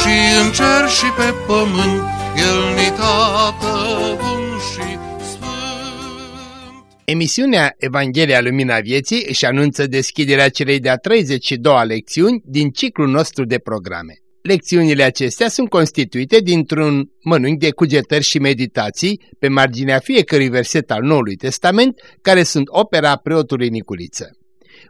și în cer și pe pământ, El ni tată bun și sfânt. Emisiunea Evanghelia Lumina Vieții își anunță deschiderea celei de-a 32-a lecțiuni din ciclul nostru de programe. Lecțiunile acestea sunt constituite dintr-un mănânc de cugetări și meditații pe marginea fiecărui verset al Noului Testament, care sunt opera preotului Niculiță.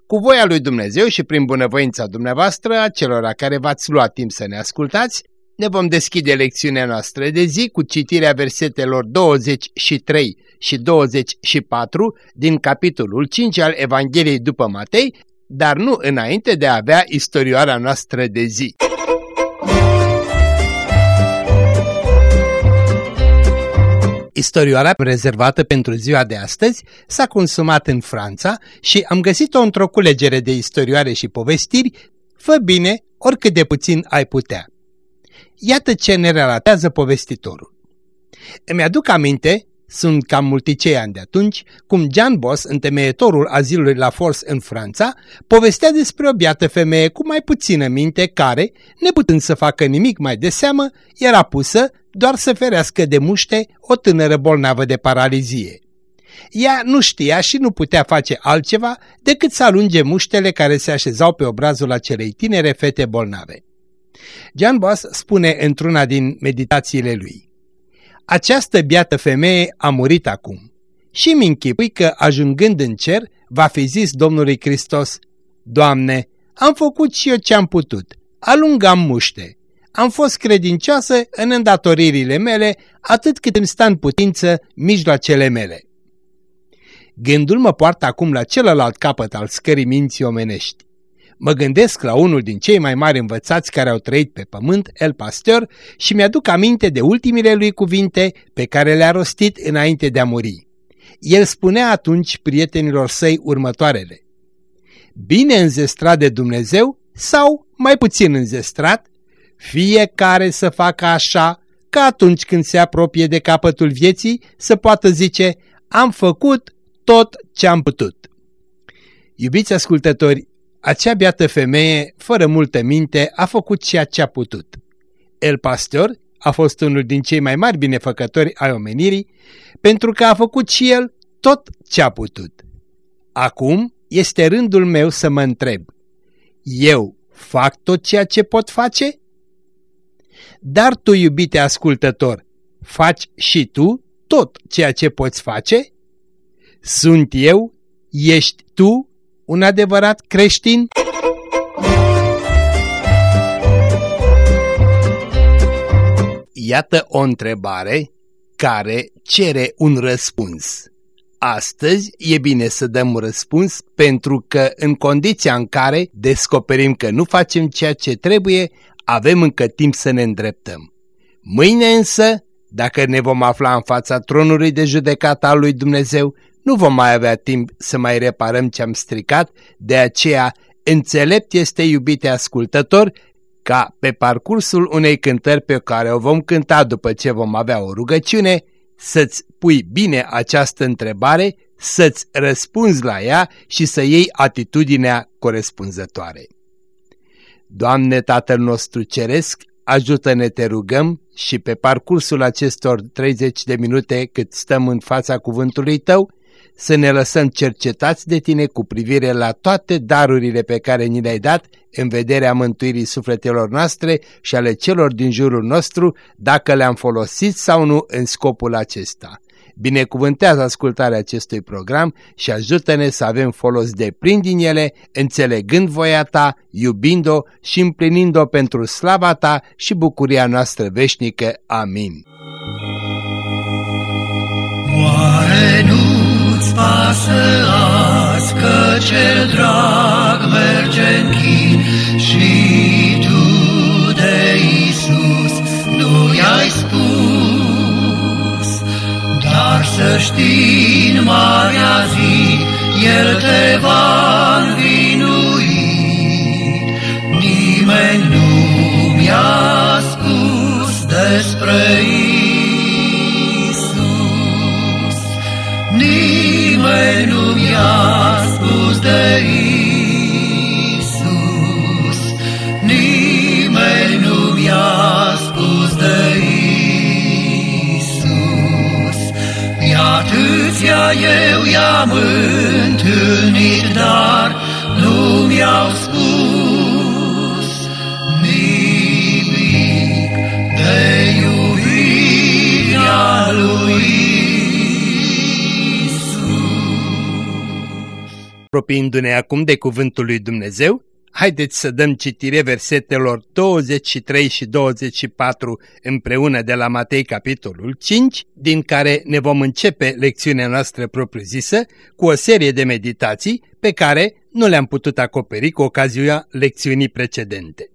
Cu voia lui Dumnezeu și prin bunăvoința dumneavoastră, a celor care v-ați luat timp să ne ascultați, ne vom deschide lecțiunea noastră de zi cu citirea versetelor 23 și 24 din capitolul 5 al Evangheliei după Matei, dar nu înainte de a avea istorioara noastră de zi. Istorioara rezervată pentru ziua de astăzi s-a consumat în Franța și am găsit-o într-o culegere de istorioare și povestiri, fă bine oricât de puțin ai putea. Iată ce ne relatează povestitorul. Îmi aduc aminte, sunt cam multicei ani de atunci, cum Jean Boss, întemeietorul azilului La Force în Franța, povestea despre o biată femeie cu mai puțină minte care, neputând să facă nimic mai de seamă, era pusă doar să ferească de muște o tânără bolnavă de paralizie. Ea nu știa și nu putea face altceva decât să alunge muștele care se așezau pe obrazul acelei tinere fete bolnave. Jean Boss spune într-una din meditațiile lui, Această biată femeie a murit acum și mi închipui că, ajungând în cer, va fi zis Domnului Hristos, Doamne, am făcut și eu ce-am putut, alungam muște, am fost credincioasă în îndatoririle mele atât cât îmi sta în putință mijloacele mele. Gândul mă poartă acum la celălalt capăt al scării minții omenești. Mă gândesc la unul din cei mai mari învățați care au trăit pe pământ, El Pasteur, și mi-aduc aminte de ultimile lui cuvinte pe care le-a rostit înainte de a muri. El spunea atunci prietenilor săi următoarele. Bine înzestrat de Dumnezeu sau mai puțin înzestrat, fiecare să facă așa ca atunci când se apropie de capătul vieții să poată zice am făcut tot ce am putut. Iubiți ascultători, acea beată femeie, fără multă minte, a făcut ceea ce a putut. El Pastor a fost unul din cei mai mari binefăcători ai omenirii, pentru că a făcut și el tot ce a putut. Acum este rândul meu să mă întreb, eu fac tot ceea ce pot face? Dar tu, iubite ascultător, faci și tu tot ceea ce poți face? Sunt eu? Ești tu un adevărat creștin? Iată o întrebare care cere un răspuns. Astăzi e bine să dăm un răspuns pentru că în condiția în care descoperim că nu facem ceea ce trebuie, avem încă timp să ne îndreptăm. Mâine însă, dacă ne vom afla în fața tronului de judecată al lui Dumnezeu, nu vom mai avea timp să mai reparăm ce am stricat, de aceea înțelept este, iubite ascultător, ca pe parcursul unei cântări pe care o vom cânta după ce vom avea o rugăciune, să-ți pui bine această întrebare, să-ți răspunzi la ea și să iei atitudinea corespunzătoare. Doamne Tatăl nostru Ceresc, ajută-ne te rugăm și pe parcursul acestor 30 de minute cât stăm în fața cuvântului Tău, să ne lăsăm cercetați de Tine cu privire la toate darurile pe care ni le-ai dat în vederea mântuirii sufletelor noastre și ale celor din jurul nostru, dacă le-am folosit sau nu în scopul acesta. Binecuvântează ascultarea acestui program și ajută-ne să avem folos de plin din ele, înțelegând voia Ta, iubind-o și împlinind-o pentru slava Ta și bucuria noastră veșnică. Amin. Oare nu-ți pasă azi că cel drag merge în chin și tu de Iisus din marea zi, El te va învinui. Nimeni nu mi-a spus despre Isus. Nimeni nu mi-a spus de Isus. Apropiindu-ne acum de cuvântul lui Dumnezeu, haideți să dăm citire versetelor 23 și 24 împreună de la Matei capitolul 5, din care ne vom începe lecțiunea noastră propriu-zisă cu o serie de meditații pe care nu le-am putut acoperi cu ocazia lecțiunii precedente.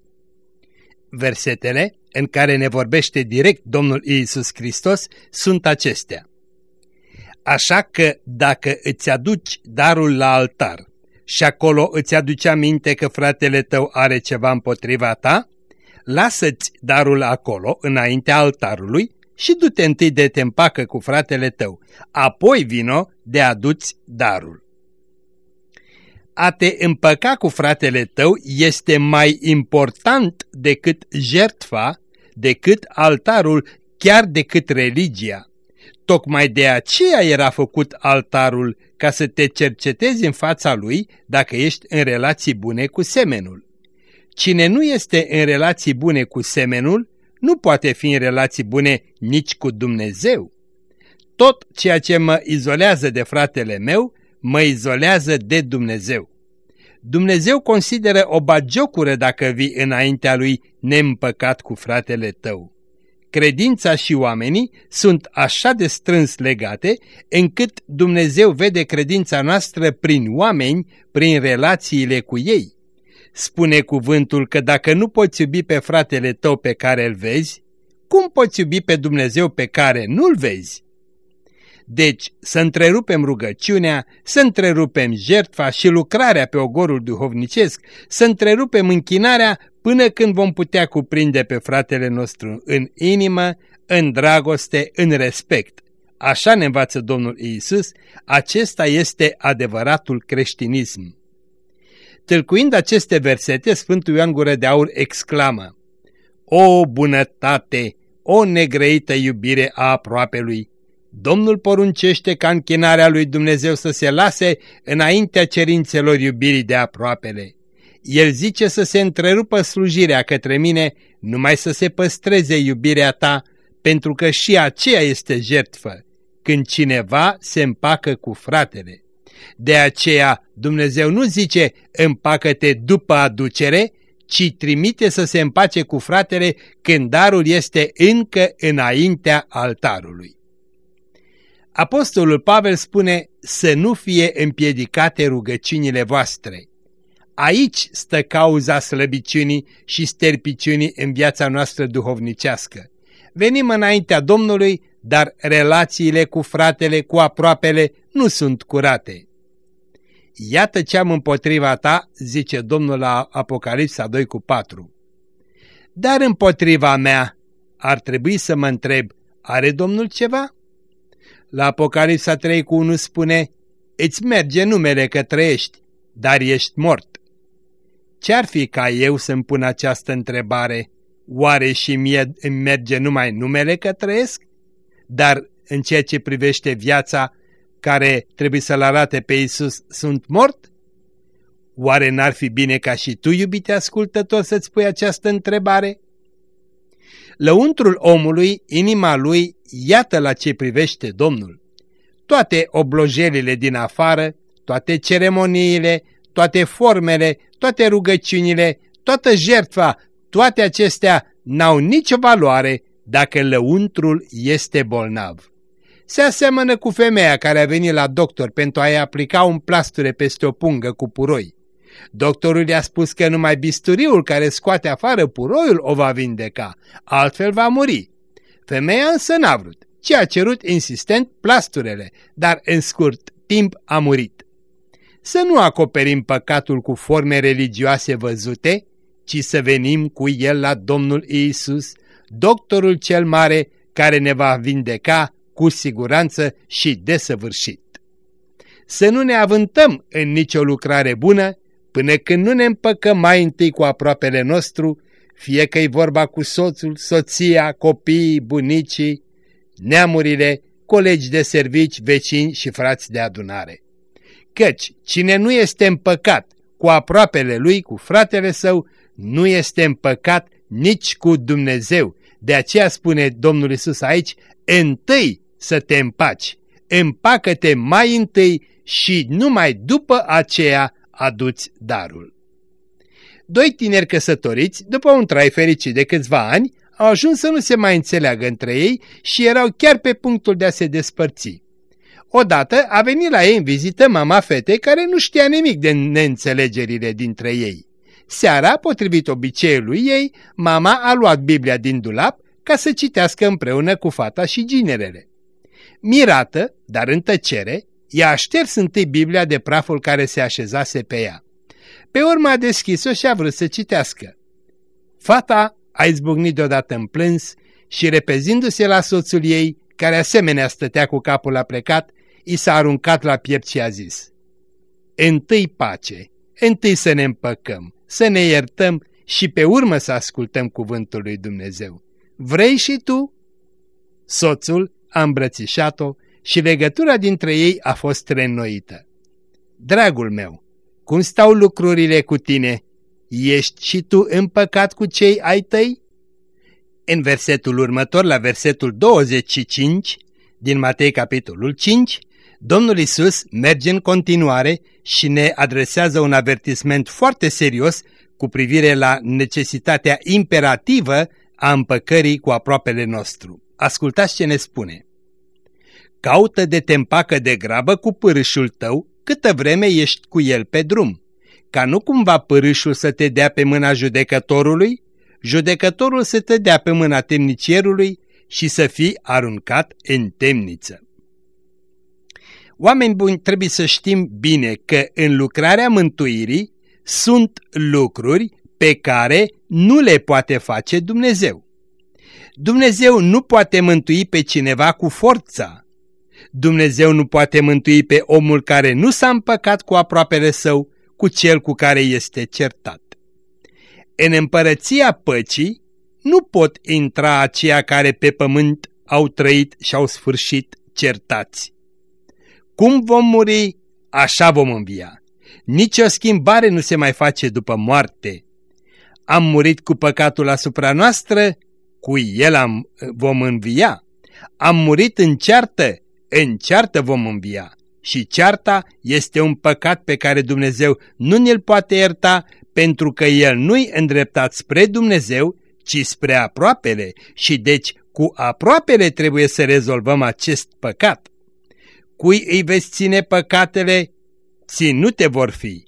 Versetele în care ne vorbește direct Domnul Iisus Hristos sunt acestea. Așa că dacă îți aduci darul la altar și acolo îți aduce aminte că fratele tău are ceva împotriva ta, lasă-ți darul acolo, înaintea altarului, și du-te întâi de te împacă cu fratele tău, apoi vino de aduți darul. A te împăca cu fratele tău este mai important decât jertfa, decât altarul, chiar decât religia. Tocmai de aceea era făcut altarul, ca să te cercetezi în fața lui dacă ești în relații bune cu semenul. Cine nu este în relații bune cu semenul, nu poate fi în relații bune nici cu Dumnezeu. Tot ceea ce mă izolează de fratele meu, mă izolează de Dumnezeu. Dumnezeu consideră o bagiocură dacă vii înaintea lui neîmpăcat cu fratele tău credința și oamenii sunt așa de strâns legate încât Dumnezeu vede credința noastră prin oameni, prin relațiile cu ei. Spune cuvântul că dacă nu poți iubi pe fratele tău pe care îl vezi, cum poți iubi pe Dumnezeu pe care nu-l vezi? Deci să întrerupem rugăciunea, să întrerupem jertfa și lucrarea pe ogorul duhovnicesc, să întrerupem închinarea până când vom putea cuprinde pe fratele nostru în inimă, în dragoste, în respect. Așa ne învață Domnul Iisus, acesta este adevăratul creștinism. Tâlcuind aceste versete, Sfântul Ioan Gură de Aur exclamă, O bunătate, o negrăită iubire a aproapelui! Domnul poruncește ca închinarea lui Dumnezeu să se lase înaintea cerințelor iubirii de aproapele. El zice să se întrerupă slujirea către mine, numai să se păstreze iubirea ta, pentru că și aceea este jertfă, când cineva se împacă cu fratele. De aceea Dumnezeu nu zice împacă-te după aducere, ci trimite să se împace cu fratele când darul este încă înaintea altarului. Apostolul Pavel spune să nu fie împiedicate rugăciunile voastre. Aici stă cauza slăbiciunii și sterpiciunii în viața noastră duhovnicească. Venim înaintea Domnului, dar relațiile cu fratele, cu aproapele, nu sunt curate. Iată ce am împotriva ta, zice Domnul la Apocalipsa 2 cu 4. Dar împotriva mea, ar trebui să mă întreb, are Domnul ceva? La Apocalipsa 3 cu 1 spune, îți merge numele că trăiești, dar ești mort. Ce-ar fi ca eu să-mi pun această întrebare? Oare și mie îmi merge numai numele că trăiesc? Dar în ceea ce privește viața care trebuie să-L arate pe Isus, sunt mort? Oare n-ar fi bine ca și tu, iubite ascultător, să-ți pui această întrebare? Lăuntrul omului, inima lui, iată la ce privește Domnul. Toate oblojelile din afară, toate ceremoniile, toate formele, toate rugăciunile, toată jertfa, toate acestea n-au nicio valoare dacă lăuntrul este bolnav. Se asemănă cu femeia care a venit la doctor pentru a-i aplica un plasture peste o pungă cu puroi. Doctorul i-a spus că numai bisturiul care scoate afară puroiul o va vindeca, altfel va muri. Femeia însă n-a vrut. ce a cerut insistent plasturele, dar în scurt timp a murit. Să nu acoperim păcatul cu forme religioase văzute, ci să venim cu el la Domnul Iisus, doctorul cel mare care ne va vindeca cu siguranță și desăvârșit. Să nu ne avântăm în nicio lucrare bună până când nu ne împăcăm mai întâi cu aproapele nostru, fie că-i vorba cu soțul, soția, copiii, bunicii, neamurile, colegi de servici, vecini și frați de adunare. Căci cine nu este împăcat cu aproapele lui, cu fratele său, nu este împăcat nici cu Dumnezeu. De aceea spune Domnul Isus aici, întâi să te împaci, împacă-te mai întâi și numai după aceea aduți darul. Doi tineri căsătoriți, după un trai fericit de câțiva ani, au ajuns să nu se mai înțeleagă între ei și erau chiar pe punctul de a se despărți. Odată a venit la ei în vizită mama fetei care nu știa nimic de neînțelegerile dintre ei. Seara, potrivit obiceiului ei, mama a luat Biblia din dulap ca să citească împreună cu fata și ginerele. Mirată, dar în tăcere, ea a șters întâi Biblia de praful care se așezase pe ea. Pe urmă a deschis-o și a vrut să citească. Fata a izbucnit deodată în plâns și repezindu-se la soțul ei, care asemenea stătea cu capul la plecat, i s-a aruncat la piept și a zis Întâi pace, întâi să ne împăcăm, să ne iertăm și pe urmă să ascultăm cuvântul lui Dumnezeu. Vrei și tu? Soțul a îmbrățișat-o și legătura dintre ei a fost reînnoită. Dragul meu, cum stau lucrurile cu tine? Ești și tu împăcat cu cei ai tăi? În versetul următor, la versetul 25 din Matei capitolul 5, Domnul Isus merge în continuare și ne adresează un avertisment foarte serios cu privire la necesitatea imperativă a împăcării cu aproapele nostru. Ascultați ce ne spune. Caută de te împacă de grabă cu pârâșul tău câtă vreme ești cu el pe drum, ca nu cumva pârâșul să te dea pe mâna judecătorului, judecătorul să te dea pe mâna temnicierului și să fii aruncat în temniță. Oameni buni, trebuie să știm bine că în lucrarea mântuirii sunt lucruri pe care nu le poate face Dumnezeu. Dumnezeu nu poate mântui pe cineva cu forța. Dumnezeu nu poate mântui pe omul care nu s-a împăcat cu aproapele său, cu cel cu care este certat. În împărăția păcii nu pot intra aceia care pe pământ au trăit și au sfârșit certați. Cum vom muri, așa vom învia. Nici o schimbare nu se mai face după moarte. Am murit cu păcatul asupra noastră, cu el am, vom învia. Am murit în ceartă, în ceartă vom învia. Și cearta este un păcat pe care Dumnezeu nu ne-l poate ierta pentru că el nu-i îndreptat spre Dumnezeu, ci spre aproapele și deci cu aproapele trebuie să rezolvăm acest păcat. Cui îi veți ține păcatele, ținute vor fi.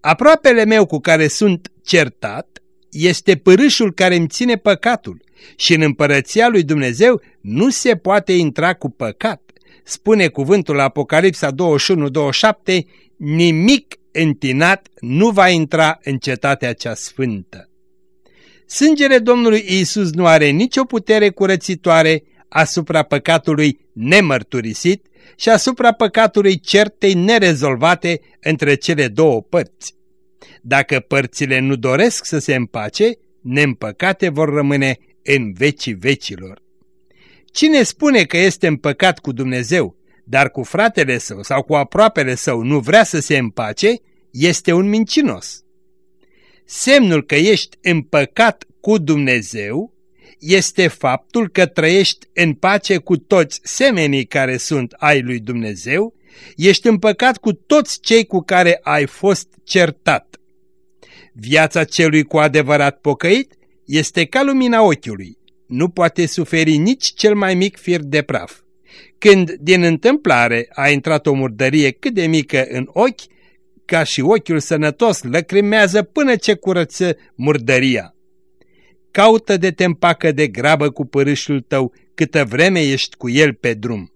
Aproapele meu cu care sunt certat este părâșul care îmi ține păcatul și în împărăția lui Dumnezeu nu se poate intra cu păcat. Spune cuvântul Apocalipsa 21-27, nimic întinat nu va intra în cetatea cea sfântă. Sângele Domnului Isus nu are nicio putere curățitoare asupra păcatului nemărturisit și asupra păcatului certei nerezolvate între cele două părți. Dacă părțile nu doresc să se împace, neîmpăcate vor rămâne în vecii vecilor. Cine spune că este împăcat cu Dumnezeu, dar cu fratele său sau cu aproapele său nu vrea să se împace, este un mincinos. Semnul că ești împăcat cu Dumnezeu este faptul că trăiești în pace cu toți semenii care sunt ai lui Dumnezeu, ești împăcat cu toți cei cu care ai fost certat. Viața celui cu adevărat pocăit este ca lumina ochiului, nu poate suferi nici cel mai mic fir de praf. Când din întâmplare a intrat o murdărie cât de mică în ochi, ca și ochiul sănătos lăcrimează până ce curăță murdăria. caută de te împacă de grabă cu părâșul tău câtă vreme ești cu el pe drum.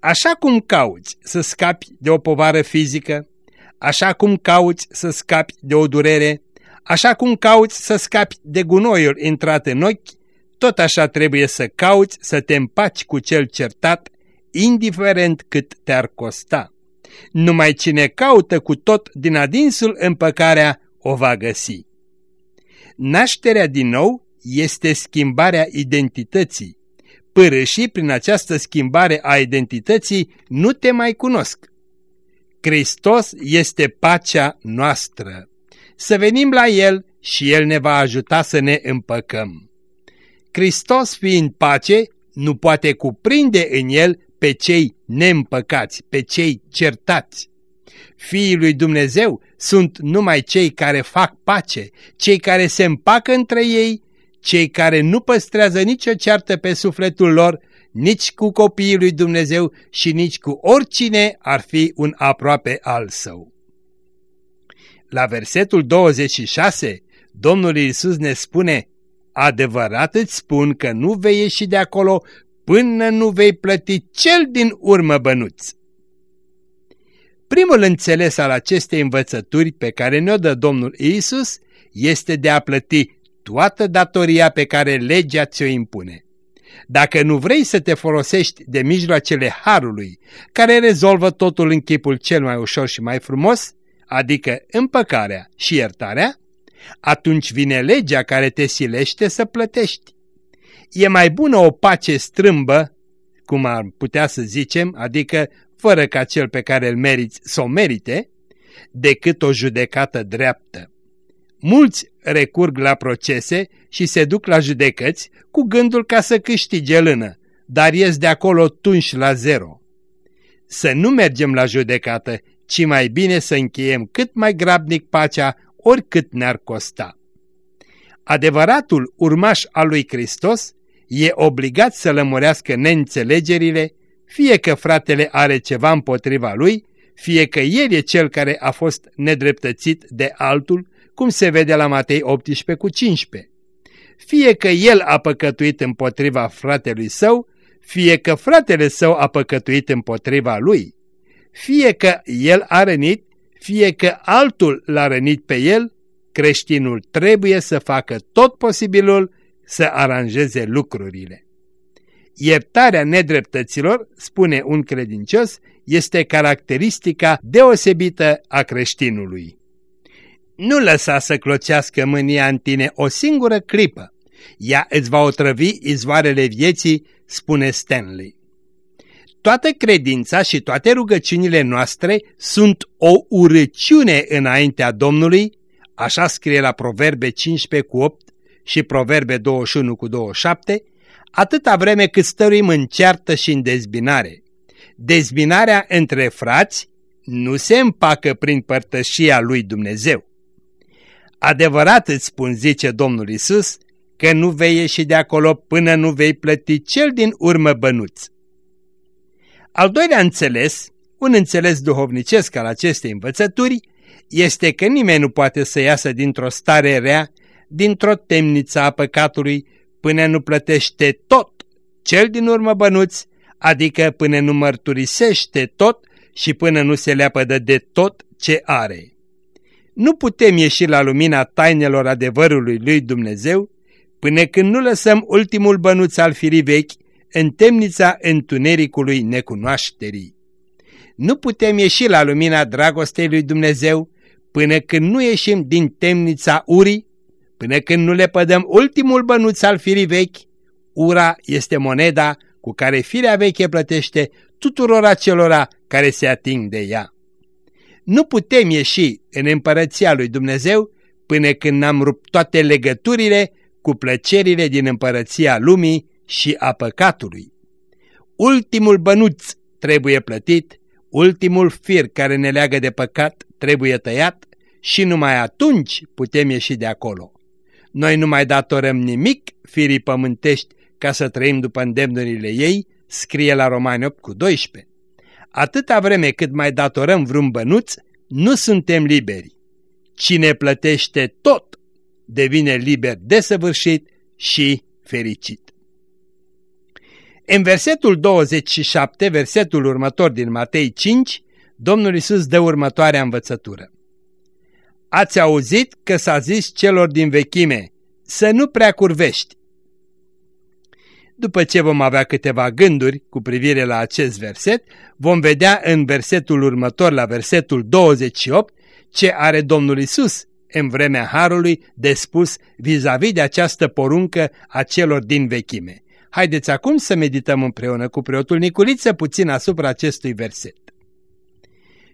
Așa cum cauți să scapi de o povară fizică, așa cum cauți să scapi de o durere, așa cum cauți să scapi de gunoiul intrat în ochi, tot așa trebuie să cauți să te împaci cu cel certat, indiferent cât te-ar costa. Numai cine caută cu tot din adinsul împăcarea o va găsi. Nașterea din nou este schimbarea identității. Părâșii prin această schimbare a identității nu te mai cunosc. Hristos este pacea noastră. Să venim la El și El ne va ajuta să ne împăcăm. Hristos fiind pace, nu poate cuprinde în El pe cei neîmpăcați, pe cei certați. Fiii lui Dumnezeu sunt numai cei care fac pace, cei care se împacă între ei, cei care nu păstrează nicio ceartă pe sufletul lor, nici cu copiii lui Dumnezeu și nici cu oricine ar fi un aproape al său. La versetul 26, Domnul Iisus ne spune, Adevărat îți spun că nu vei ieși de acolo până nu vei plăti cel din urmă bănuți. Primul înțeles al acestei învățături pe care ne-o dă Domnul Iisus este de a plăti toată datoria pe care legea ți-o impune. Dacă nu vrei să te folosești de mijloacele Harului, care rezolvă totul în chipul cel mai ușor și mai frumos, adică împăcarea și iertarea, atunci vine legea care te silește să plătești. E mai bună o pace strâmbă, cum ar putea să zicem, adică fără ca cel pe care îl meriți să o merite, decât o judecată dreaptă. Mulți recurg la procese și se duc la judecăți cu gândul ca să câștige lână, dar ies de acolo tunși la zero. Să nu mergem la judecată, ci mai bine să încheiem cât mai grabnic pacea, oricât ne-ar costa. Adevăratul urmaș al lui Hristos e obligat să lămurească neînțelegerile, fie că fratele are ceva împotriva lui, fie că el e cel care a fost nedreptățit de altul, cum se vede la Matei 18 cu 15. Fie că el a păcătuit împotriva fratelui său, fie că fratele său a păcătuit împotriva lui. Fie că el a rănit, fie că altul l-a rănit pe el, creștinul trebuie să facă tot posibilul să aranjeze lucrurile. Iertarea nedreptăților, spune un credincios, este caracteristica deosebită a creștinului. Nu lăsa să clocească mânia în tine o singură clipă. Ea îți va otrăvi izvoarele vieții, spune Stanley. Toată credința și toate rugăciunile noastre sunt o urăciune înaintea Domnului, așa scrie la Proverbe 15 cu 8 și Proverbe 21 cu 27, atâta vreme cât stăruim în ceartă și în dezbinare. Dezbinarea între frați nu se împacă prin părtășia lui Dumnezeu. Adevărat îți spun, zice Domnul Isus, că nu vei ieși de acolo până nu vei plăti cel din urmă bănuț. Al doilea înțeles, un înțeles duhovnicesc al acestei învățături, este că nimeni nu poate să iasă dintr-o stare rea, dintr-o temniță a păcatului, până nu plătește tot cel din urmă bănuți, adică până nu mărturisește tot și până nu se leapădă de tot ce are. Nu putem ieși la lumina tainelor adevărului lui Dumnezeu până când nu lăsăm ultimul bănuț al firii vechi în temnița întunericului necunoașterii. Nu putem ieși la lumina dragostei lui Dumnezeu până când nu ieșim din temnița urii, până când nu le pădăm ultimul bănuț al firii vechi, ura este moneda cu care firea veche plătește tuturor acelora care se ating de ea. Nu putem ieși în împărăția lui Dumnezeu până când n-am rupt toate legăturile cu plăcerile din împărăția lumii și a păcatului. Ultimul bănuț trebuie plătit, ultimul fir care ne leagă de păcat trebuie tăiat și numai atunci putem ieși de acolo. Noi nu mai datorăm nimic firii pământești ca să trăim după îndemnurile ei, scrie la Romani 8 cu 12. Atâta vreme cât mai datorăm vreun bănuț, nu suntem liberi. Cine plătește tot, devine liber desăvârșit și fericit. În versetul 27, versetul următor din Matei 5, Domnul Isus dă următoarea învățătură. Ați auzit că s-a zis celor din vechime, să nu prea curvești. După ce vom avea câteva gânduri cu privire la acest verset, vom vedea în versetul următor, la versetul 28, ce are Domnul Isus în vremea Harului de spus vis-a-vis -vis de această poruncă a celor din vechime. Haideți acum să medităm împreună cu preotul Niculiță puțin asupra acestui verset.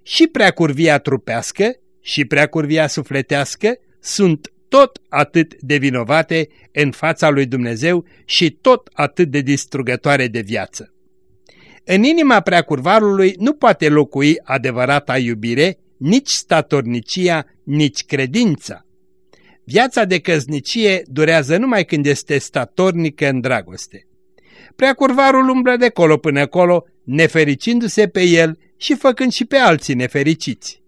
Și preacurvia trupească și preacurvia sufletească sunt tot atât de vinovate în fața lui Dumnezeu și tot atât de distrugătoare de viață. În inima preacurvarului nu poate locui adevărata iubire, nici statornicia, nici credința. Viața de căznicie durează numai când este statornică în dragoste. Preacurvarul umblă de colo până colo, nefericindu-se pe el și făcând și pe alții nefericiți.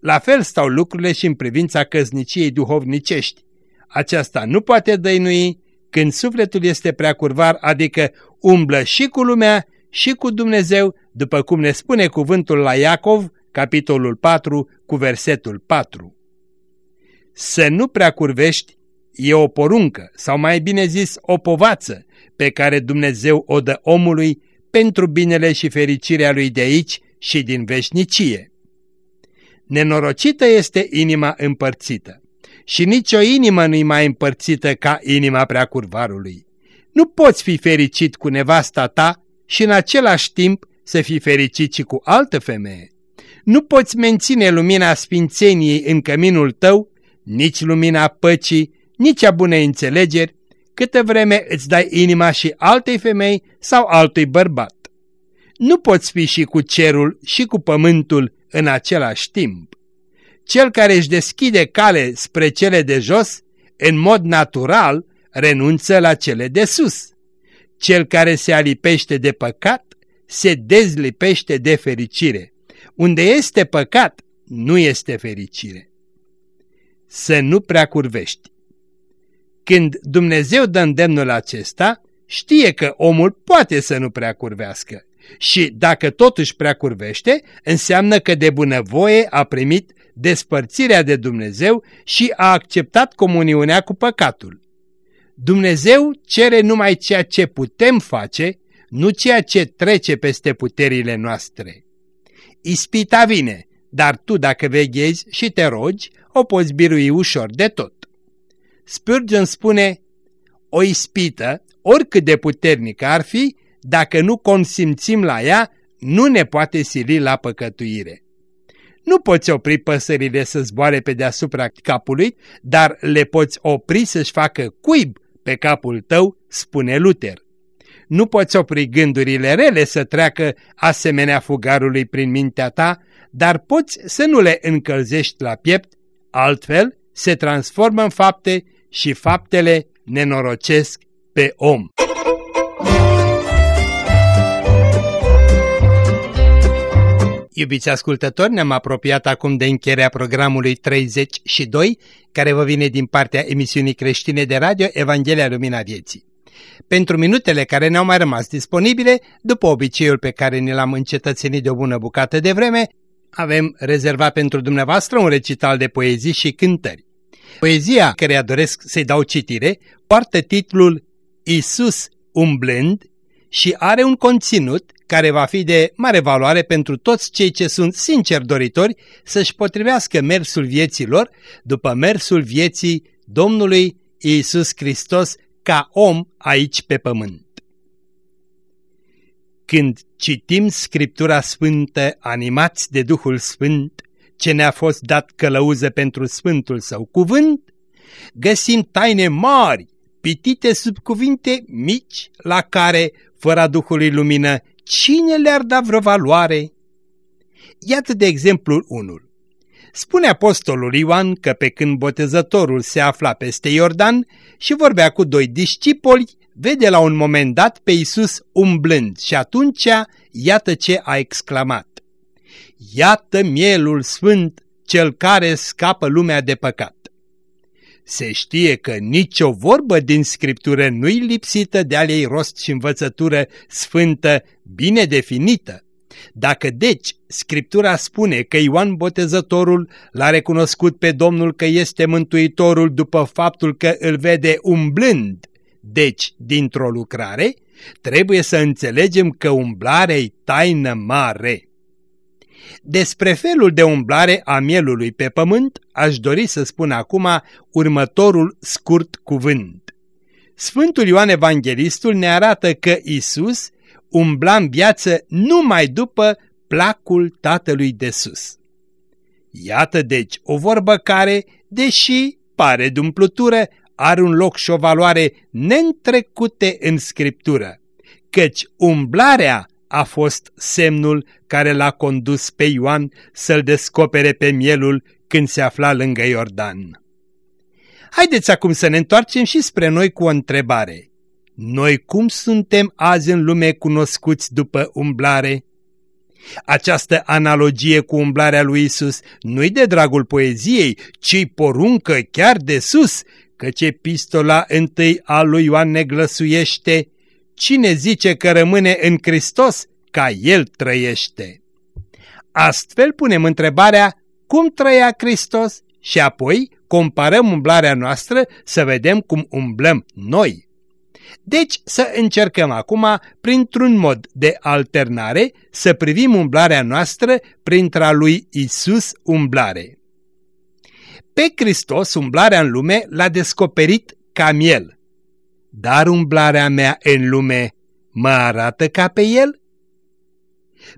La fel stau lucrurile și în privința căzniciei duhovnicești. Aceasta nu poate dăinui când sufletul este prea curvar, adică umblă și cu lumea și cu Dumnezeu, după cum ne spune cuvântul la Iacov, capitolul 4, cu versetul 4. Să nu prea curvești e o poruncă, sau mai bine zis o povață, pe care Dumnezeu o dă omului pentru binele și fericirea lui de aici și din veșnicie. Nenorocită este inima împărțită și nicio inimă nu-i mai împărțită ca inima preacurvarului. Nu poți fi fericit cu nevasta ta și în același timp să fii fericit și cu altă femeie. Nu poți menține lumina sfințeniei în căminul tău, nici lumina păcii, nici a bunei înțelegeri, câtă vreme îți dai inima și altei femei sau altui bărbat. Nu poți fi și cu cerul și cu pământul în același timp. Cel care își deschide cale spre cele de jos, în mod natural, renunță la cele de sus. Cel care se alipește de păcat, se dezlipește de fericire. Unde este păcat, nu este fericire. Să nu prea curvești. Când Dumnezeu dă îndemnul acesta, știe că omul poate să nu prea curvească. Și dacă totuși prea curvește, înseamnă că de bunăvoie a primit despărțirea de Dumnezeu și a acceptat comuniunea cu păcatul. Dumnezeu cere numai ceea ce putem face, nu ceea ce trece peste puterile noastre. Ispita vine, dar tu dacă veghezi și te rogi, o poți birui ușor de tot. Spurgeon spune, o ispită, oricât de puternică ar fi, dacă nu consimțim la ea, nu ne poate sili la păcătuire. Nu poți opri păsările să zboare pe deasupra capului, dar le poți opri să-și facă cuib pe capul tău, spune Luther. Nu poți opri gândurile rele să treacă asemenea fugarului prin mintea ta, dar poți să nu le încălzești la piept, altfel se transformă în fapte și faptele nenorocesc pe om. Iubiți ascultători, ne-am apropiat acum de încheierea programului 32, care vă vine din partea emisiunii creștine de radio Evanghelia Lumina Vieții. Pentru minutele care ne-au mai rămas disponibile, după obiceiul pe care ne l-am încetățenit de o bună bucată de vreme, avem rezervat pentru dumneavoastră un recital de poezii și cântări. Poezia care doresc să-i dau citire poartă titlul Isus umblând și are un conținut care va fi de mare valoare pentru toți cei ce sunt sincer doritori să-și potrivească mersul vieților după mersul vieții Domnului Iisus Hristos ca om aici pe pământ. Când citim Scriptura Sfântă animați de Duhul Sfânt, ce ne-a fost dat călăuză pentru Sfântul Său cuvânt, găsim taine mari, pitite sub cuvinte mici, la care, fără Duhului Lumină, cine le-ar da vreo valoare? Iată de exemplu unul. Spune apostolul Ioan că pe când botezătorul se afla peste Iordan și vorbea cu doi discipoli, vede la un moment dat pe Iisus umblând și atunci iată ce a exclamat. Iată mielul sfânt, cel care scapă lumea de păcat. Se știe că nicio vorbă din Scriptură nu-i lipsită de a ei rost și învățătură sfântă, bine definită. Dacă deci Scriptura spune că Ioan Botezătorul l-a recunoscut pe Domnul că este Mântuitorul după faptul că îl vede umblând, deci dintr-o lucrare, trebuie să înțelegem că umblarea-i taină mare. Despre felul de umblare a mielului pe pământ aș dori să spun acum următorul scurt cuvânt. Sfântul Ioan Evanghelistul ne arată că Isus umbla în viață numai după placul Tatălui de sus. Iată deci o vorbă care, deși pare dumplutură, are un loc și o valoare neîntrecute în Scriptură, căci umblarea a fost semnul care l-a condus pe Ioan să-l descopere pe mielul când se afla lângă Iordan. Haideți acum să ne întoarcem și spre noi cu o întrebare. Noi cum suntem azi în lume cunoscuți după umblare? Această analogie cu umblarea lui Isus nu-i de dragul poeziei, ci poruncă chiar de sus, căci epistola întâi a lui Ioan ne glăsuiește, cine zice că rămâne în Hristos, ca El trăiește. Astfel punem întrebarea, cum trăia Hristos? Și apoi comparăm umblarea noastră să vedem cum umblăm noi. Deci să încercăm acum, printr-un mod de alternare, să privim umblarea noastră printre lui Isus umblare. Pe Hristos umblarea în lume l-a descoperit ca miel. Dar umblarea mea în lume mă arată ca pe el?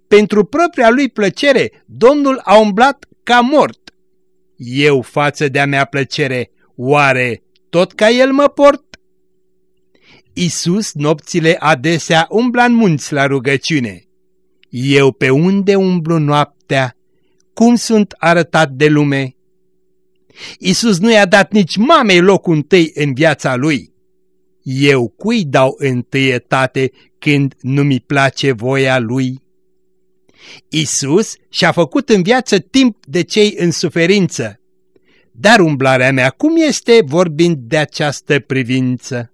Pentru propria lui plăcere, Domnul a umblat ca mort. Eu față de-a mea plăcere, oare tot ca el mă port? Isus nopțile adesea umbla în munți la rugăciune. Eu pe unde umblu noaptea, cum sunt arătat de lume? Isus nu i-a dat nici mamei locul întâi în viața lui. Eu cui dau întâietate când nu mi place voia lui? Isus și-a făcut în viață timp de cei în suferință. Dar umblarea mea cum este vorbind de această privință?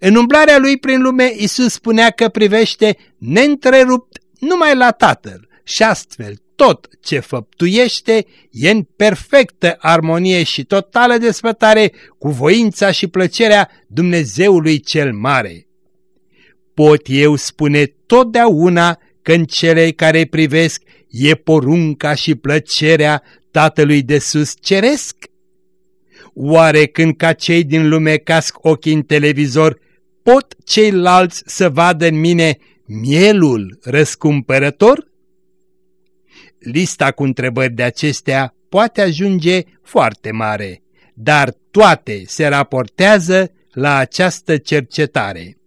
În umblarea lui prin lume, Isus spunea că privește neîntrerupt numai la Tatăl și astfel tot ce făptuiește e în perfectă armonie și totală desfătare cu voința și plăcerea Dumnezeului cel Mare. Pot eu spune totdeauna că în cele care privesc e porunca și plăcerea Tatălui de sus ceresc? Oare când ca cei din lume casc ochii în televizor, pot ceilalți să vadă în mine mielul răscumpărător? Lista cu întrebări de acestea poate ajunge foarte mare, dar toate se raportează la această cercetare.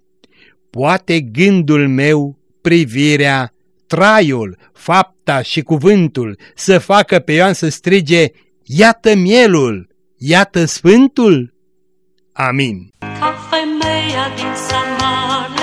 Poate gândul meu, privirea, traiul, fapta și cuvântul să facă pe Ioan să strige, Iată mielul, Iată Sfântul! Amin! Ca femeia din Samaria